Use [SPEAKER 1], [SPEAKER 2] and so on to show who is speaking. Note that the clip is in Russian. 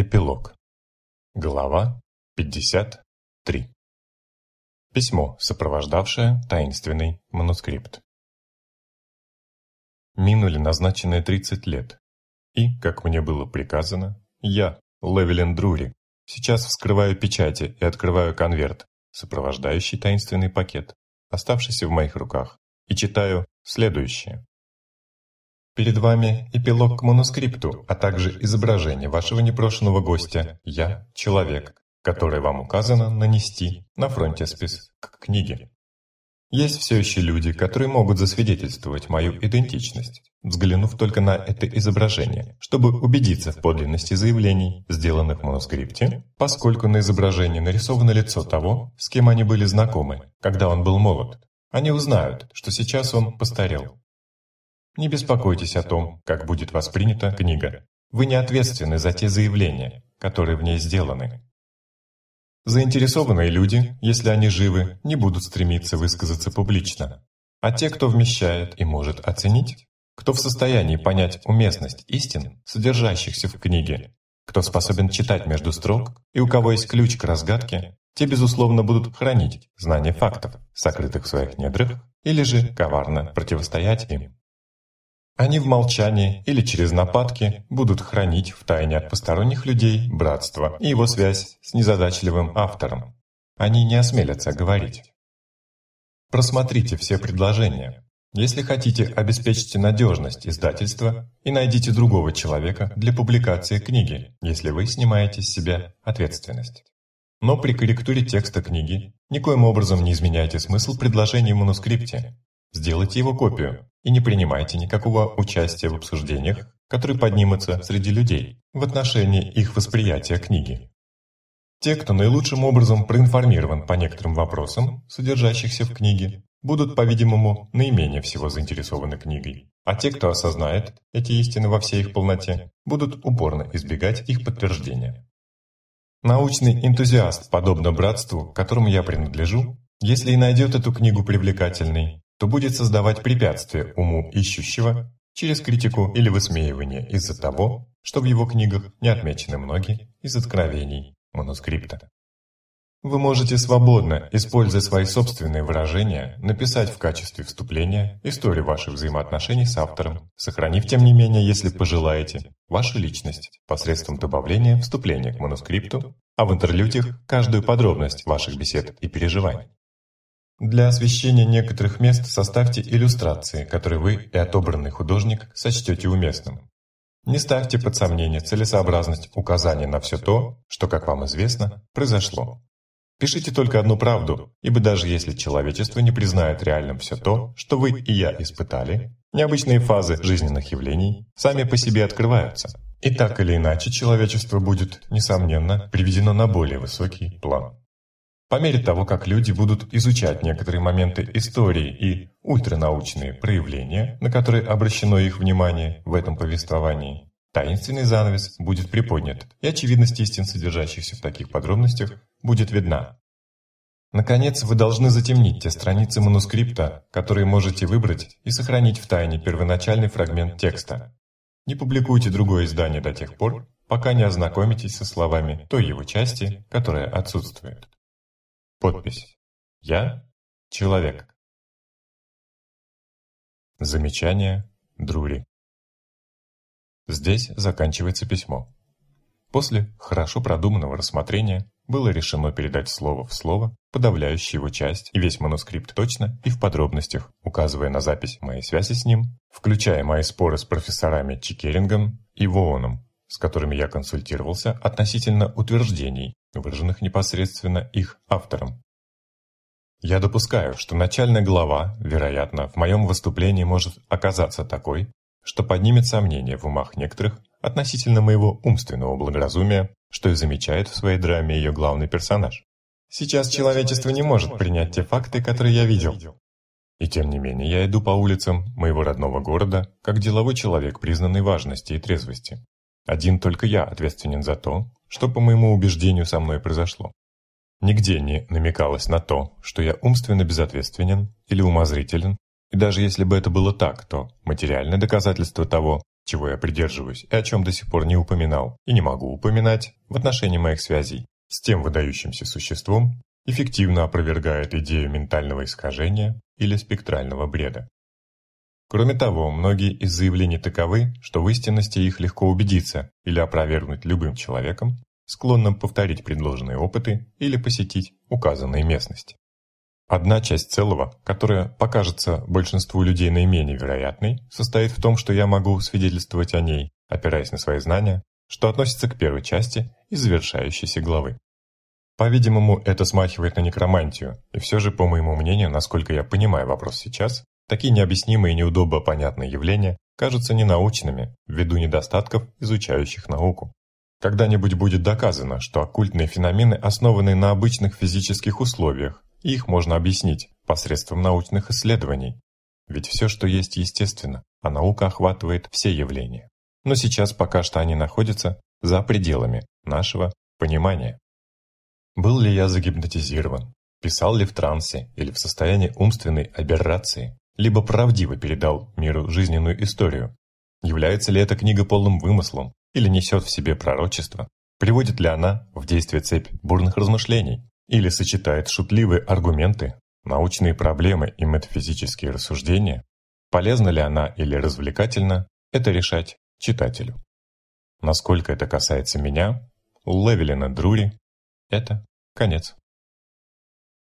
[SPEAKER 1] Эпилог. Глава 53. Письмо, сопровождавшее таинственный манускрипт. Минули назначенные 30 лет, и, как мне было приказано, я, Левелин Друри, сейчас вскрываю печати и открываю конверт, сопровождающий таинственный пакет, оставшийся в моих руках, и читаю следующее. Перед вами эпилог к манускрипту, а также изображение вашего непрошенного гостя «Я – человек», который вам указано нанести на фронтиспис к книге. Есть все еще люди, которые могут засвидетельствовать мою идентичность, взглянув только на это изображение, чтобы убедиться в подлинности заявлений, сделанных в манускрипте, поскольку на изображении нарисовано лицо того, с кем они были знакомы, когда он был молод. Они узнают, что сейчас он постарел. Не беспокойтесь о том, как будет воспринята книга. Вы не ответственны за те заявления, которые в ней сделаны. Заинтересованные люди, если они живы, не будут стремиться высказаться публично. А те, кто вмещает и может оценить, кто в состоянии понять уместность истин, содержащихся в книге, кто способен читать между строк и у кого есть ключ к разгадке, те, безусловно, будут хранить знания фактов, сокрытых в своих недрах, или же коварно противостоять им. Они в молчании или через нападки будут хранить в тайне от посторонних людей братство и его связь с незадачливым автором. Они не осмелятся говорить. Просмотрите все предложения. Если хотите, обеспечьте надежность издательства и найдите другого человека для публикации книги, если вы снимаете с себя ответственность. Но при корректуре текста книги никоим образом не изменяйте смысл предложений в манускрипте. Сделайте его копию, и не принимайте никакого участия в обсуждениях, которые поднимутся среди людей в отношении их восприятия книги. Те, кто наилучшим образом проинформирован по некоторым вопросам, содержащихся в книге, будут, по-видимому, наименее всего заинтересованы книгой, а те, кто осознает эти истины во всей их полноте, будут упорно избегать их подтверждения. Научный энтузиаст, подобно братству, которому я принадлежу, если и найдет эту книгу привлекательной, то будет создавать препятствия уму ищущего через критику или высмеивание из-за того, что в его книгах не отмечены многие из откровений манускрипта. Вы можете свободно, используя свои собственные выражения, написать в качестве вступления историю ваших взаимоотношений с автором, сохранив, тем не менее, если пожелаете, вашу личность посредством добавления вступления к манускрипту, а в интерлюдиях каждую подробность ваших бесед и переживаний. Для освещения некоторых мест составьте иллюстрации, которые вы и отобранный художник сочтете уместным. Не ставьте под сомнение целесообразность указания на все то, что, как вам известно, произошло. Пишите только одну правду, ибо даже если человечество не признает реальным все то, что вы и я испытали, необычные фазы жизненных явлений сами по себе открываются. И так или иначе человечество будет, несомненно, приведено на более высокий план. По мере того, как люди будут изучать некоторые моменты истории и ультранаучные проявления, на которые обращено их внимание в этом повествовании, таинственный занавес будет приподнят, и очевидность истин, содержащихся в таких подробностях, будет видна. Наконец, вы должны затемнить те страницы манускрипта, которые можете выбрать и сохранить в тайне первоначальный фрагмент текста. Не публикуйте другое издание до тех пор, пока не ознакомитесь со словами той его части, которая отсутствует. Подпись. Я – человек. Замечание Друри. Здесь заканчивается письмо. После хорошо продуманного рассмотрения было решено передать слово в слово подавляющую его часть и весь манускрипт точно и в подробностях, указывая на запись моей связи с ним, включая мои споры с профессорами Чикерингом и Вооном, с которыми я консультировался относительно утверждений, выраженных непосредственно их автором. Я допускаю, что начальная глава, вероятно, в моем выступлении может оказаться такой, что поднимет сомнения в умах некоторых относительно моего умственного благоразумия, что и замечает в своей драме ее главный персонаж. Сейчас человечество не может принять те факты, которые я видел. И тем не менее, я иду по улицам моего родного города, как деловой человек признанной важности и трезвости. Один только я ответственен за то, что, по моему убеждению, со мной произошло. Нигде не намекалось на то, что я умственно безответственен или умозрителен, и даже если бы это было так, то материальное доказательство того, чего я придерживаюсь и о чем до сих пор не упоминал и не могу упоминать в отношении моих связей с тем выдающимся существом, эффективно опровергает идею ментального искажения или спектрального бреда. Кроме того, многие из заявлений таковы, что в истинности их легко убедиться или опровергнуть любым человеком, склонным повторить предложенные опыты или посетить указанные местности. Одна часть целого, которая покажется большинству людей наименее вероятной, состоит в том, что я могу свидетельствовать о ней, опираясь на свои знания, что относится к первой части и завершающейся главы. По-видимому, это смахивает на некромантию, и все же, по моему мнению, насколько я понимаю вопрос сейчас, такие необъяснимые и неудобно понятные явления кажутся ненаучными ввиду недостатков изучающих науку. Когда-нибудь будет доказано, что оккультные феномены основаны на обычных физических условиях, и их можно объяснить посредством научных исследований. Ведь все, что есть естественно, а наука охватывает все явления. Но сейчас пока что они находятся за пределами нашего понимания. Был ли я загипнотизирован? Писал ли в трансе или в состоянии умственной аберрации? Либо правдиво передал миру жизненную историю? Является ли эта книга полным вымыслом или несет в себе пророчество? Приводит ли она в действие цепь бурных размышлений? или сочетает шутливые аргументы, научные проблемы и метафизические рассуждения, полезна ли она или развлекательна, это решать читателю. Насколько это касается меня, Левелина Друри, это конец.